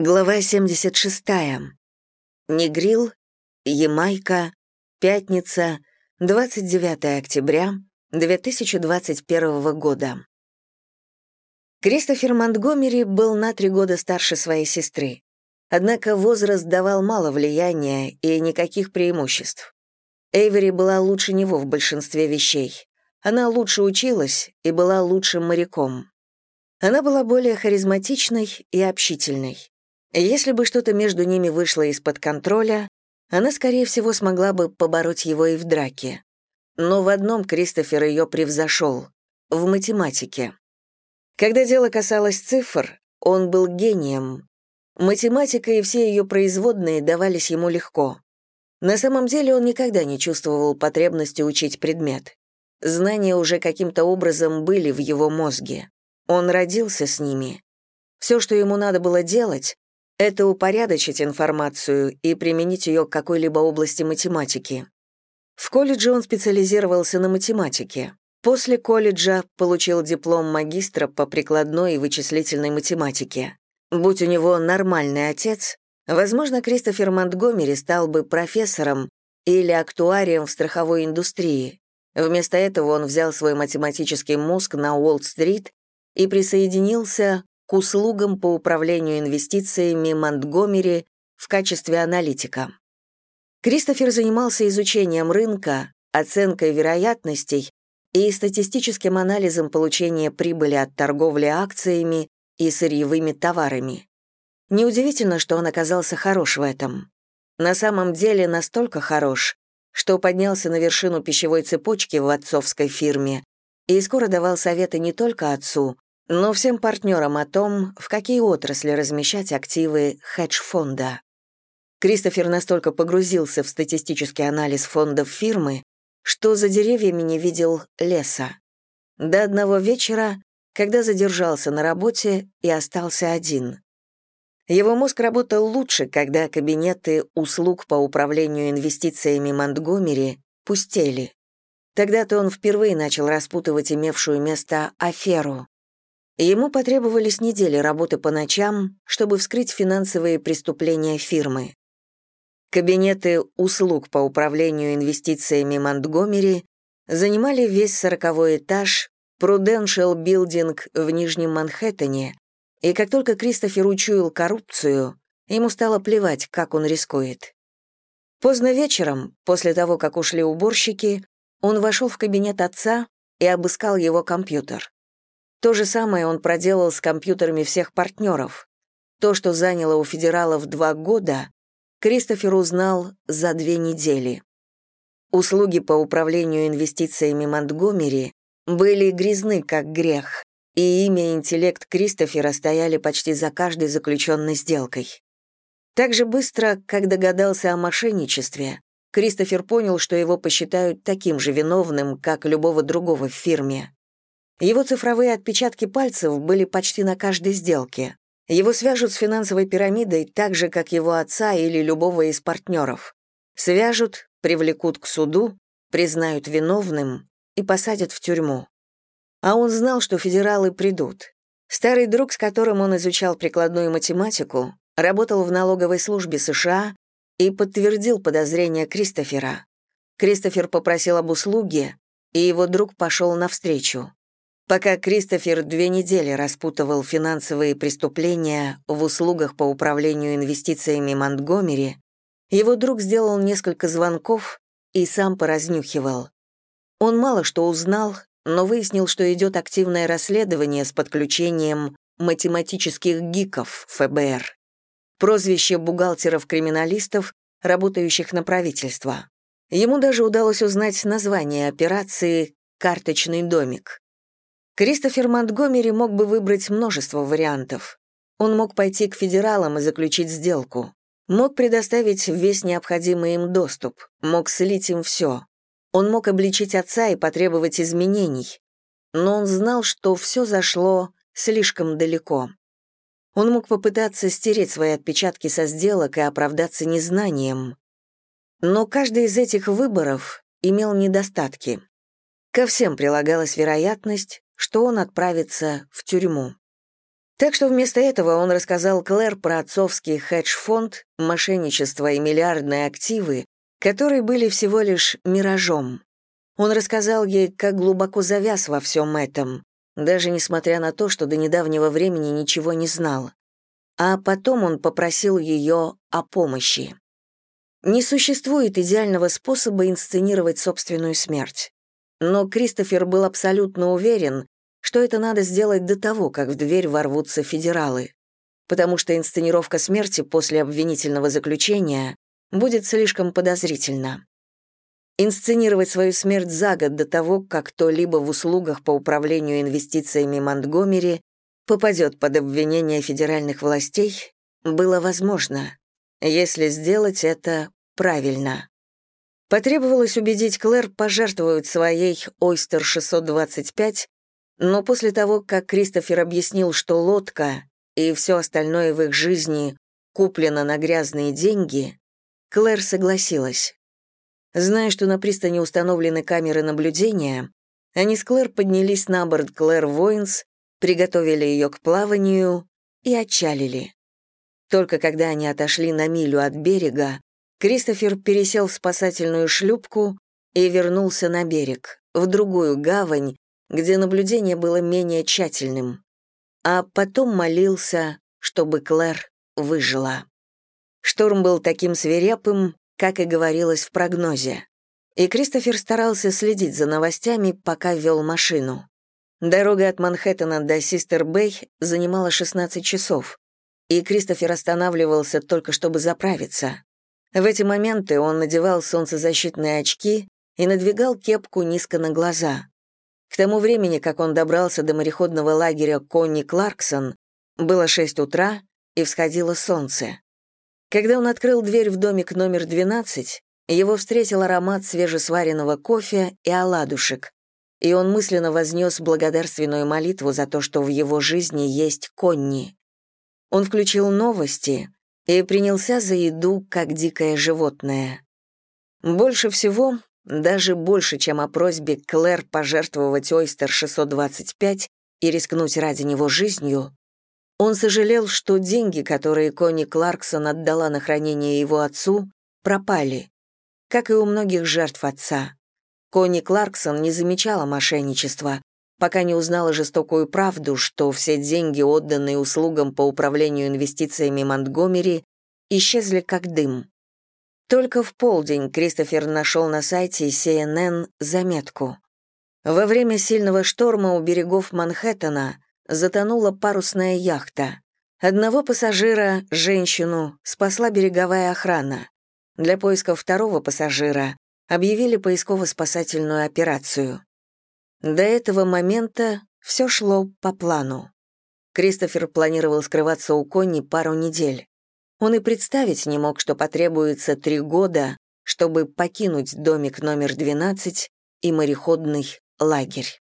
Глава 76. Негрил, Ямайка, пятница, 29 октября 2021 года. Кристофер Монтгомери был на три года старше своей сестры. Однако возраст давал мало влияния и никаких преимуществ. Эйвери была лучше него в большинстве вещей. Она лучше училась и была лучшим моряком. Она была более харизматичной и общительной. Если бы что-то между ними вышло из-под контроля, она, скорее всего, смогла бы побороть его и в драке. Но в одном Кристофер ее превзошел — в математике. Когда дело касалось цифр, он был гением. Математика и все ее производные давались ему легко. На самом деле он никогда не чувствовал потребности учить предмет. Знания уже каким-то образом были в его мозге. Он родился с ними. Все, что ему надо было делать, это упорядочить информацию и применить ее к какой-либо области математики. В колледже он специализировался на математике. После колледжа получил диплом магистра по прикладной и вычислительной математике. Будь у него нормальный отец, возможно, Кристофер Монтгомери стал бы профессором или актуарием в страховой индустрии. Вместо этого он взял свой математический мозг на Уолл-стрит и присоединился к услугам по управлению инвестициями Монтгомери в качестве аналитика. Кристофер занимался изучением рынка, оценкой вероятностей и статистическим анализом получения прибыли от торговли акциями и сырьевыми товарами. Неудивительно, что он оказался хорош в этом. На самом деле настолько хорош, что поднялся на вершину пищевой цепочки в отцовской фирме и скоро давал советы не только отцу, но всем партнерам о том, в какие отрасли размещать активы хедж-фонда. Кристофер настолько погрузился в статистический анализ фондов фирмы, что за деревьями не видел леса. До одного вечера, когда задержался на работе и остался один. Его мозг работал лучше, когда кабинеты услуг по управлению инвестициями Монтгомери пустели. Тогда-то он впервые начал распутывать имевшую место аферу, Ему потребовались недели работы по ночам, чтобы вскрыть финансовые преступления фирмы. Кабинеты услуг по управлению инвестициями Монтгомери занимали весь сороковой этаж Prudential Building в Нижнем Манхэттене, и как только Кристофер учуял коррупцию, ему стало плевать, как он рискует. Поздно вечером, после того, как ушли уборщики, он вошел в кабинет отца и обыскал его компьютер. То же самое он проделал с компьютерами всех партнеров. То, что заняло у федералов два года, Кристофер узнал за две недели. Услуги по управлению инвестициями Монтгомери были грязны, как грех, и имя и интеллект Кристофера стояли почти за каждой заключенной сделкой. Так же быстро, как догадался о мошенничестве, Кристофер понял, что его посчитают таким же виновным, как любого другого в фирме. Его цифровые отпечатки пальцев были почти на каждой сделке. Его свяжут с финансовой пирамидой так же, как его отца или любого из партнеров. Свяжут, привлекут к суду, признают виновным и посадят в тюрьму. А он знал, что федералы придут. Старый друг, с которым он изучал прикладную математику, работал в налоговой службе США и подтвердил подозрения Кристофера. Кристофер попросил об услуге, и его друг пошел навстречу. Пока Кристофер две недели распутывал финансовые преступления в услугах по управлению инвестициями Монтгомери, его друг сделал несколько звонков и сам поразнюхивал. Он мало что узнал, но выяснил, что идет активное расследование с подключением математических гиков ФБР. Прозвище бухгалтеров-криминалистов, работающих на правительство. Ему даже удалось узнать название операции «Карточный домик». Кристофер Монтгомери мог бы выбрать множество вариантов. Он мог пойти к федералам и заключить сделку. Мог предоставить весь необходимый им доступ, мог слить им все. Он мог обличить отца и потребовать изменений. Но он знал, что все зашло слишком далеко. Он мог попытаться стереть свои отпечатки со сделок и оправдаться незнанием. Но каждый из этих выборов имел недостатки. Ко всем прилагалась вероятность, что он отправится в тюрьму. Так что вместо этого он рассказал Клэр про отцовский хедж-фонд, мошенничество и миллиардные активы, которые были всего лишь миражом. Он рассказал ей, как глубоко завяз во всем этом, даже несмотря на то, что до недавнего времени ничего не знал. А потом он попросил ее о помощи. Не существует идеального способа инсценировать собственную смерть. Но Кристофер был абсолютно уверен, что это надо сделать до того, как в дверь ворвутся федералы, потому что инсценировка смерти после обвинительного заключения будет слишком подозрительна. Инсценировать свою смерть за год до того, как кто-либо в услугах по управлению инвестициями Монтгомери попадет под обвинение федеральных властей, было возможно, если сделать это правильно. Потребовалось убедить Клэр пожертвовать своей Ойстер 625, но после того, как Кристофер объяснил, что лодка и все остальное в их жизни куплено на грязные деньги, Клэр согласилась. Зная, что на пристани установлены камеры наблюдения, они с Клэр поднялись на борт Клэр Воинс, приготовили ее к плаванию и отчалили. Только когда они отошли на милю от берега, Кристофер пересел в спасательную шлюпку и вернулся на берег, в другую гавань, где наблюдение было менее тщательным, а потом молился, чтобы Клэр выжила. Шторм был таким свирепым, как и говорилось в прогнозе. И Кристофер старался следить за новостями, пока вел машину. Дорога от Манхэттена до Систер-Бэй занимала 16 часов, и Кристофер останавливался только чтобы заправиться. В эти моменты он надевал солнцезащитные очки и надвигал кепку низко на глаза. К тому времени, как он добрался до мореходного лагеря Конни Кларксон, было 6 утра, и всходило солнце. Когда он открыл дверь в домик номер 12, его встретил аромат свежесваренного кофе и оладушек, и он мысленно вознес благодарственную молитву за то, что в его жизни есть конни. Он включил новости и принялся за еду, как дикое животное. Больше всего, даже больше, чем о просьбе Клэр пожертвовать Ойстер 625 и рискнуть ради него жизнью, он сожалел, что деньги, которые Конни Кларксон отдала на хранение его отцу, пропали, как и у многих жертв отца. Конни Кларксон не замечала мошенничества, пока не узнала жестокую правду, что все деньги, отданные услугам по управлению инвестициями Монтгомери, исчезли как дым. Только в полдень Кристофер нашел на сайте CNN заметку. Во время сильного шторма у берегов Манхэттена затонула парусная яхта. Одного пассажира, женщину, спасла береговая охрана. Для поиска второго пассажира объявили поисково-спасательную операцию. До этого момента все шло по плану. Кристофер планировал скрываться у Конни пару недель. Он и представить не мог, что потребуется три года, чтобы покинуть домик номер 12 и мореходный лагерь.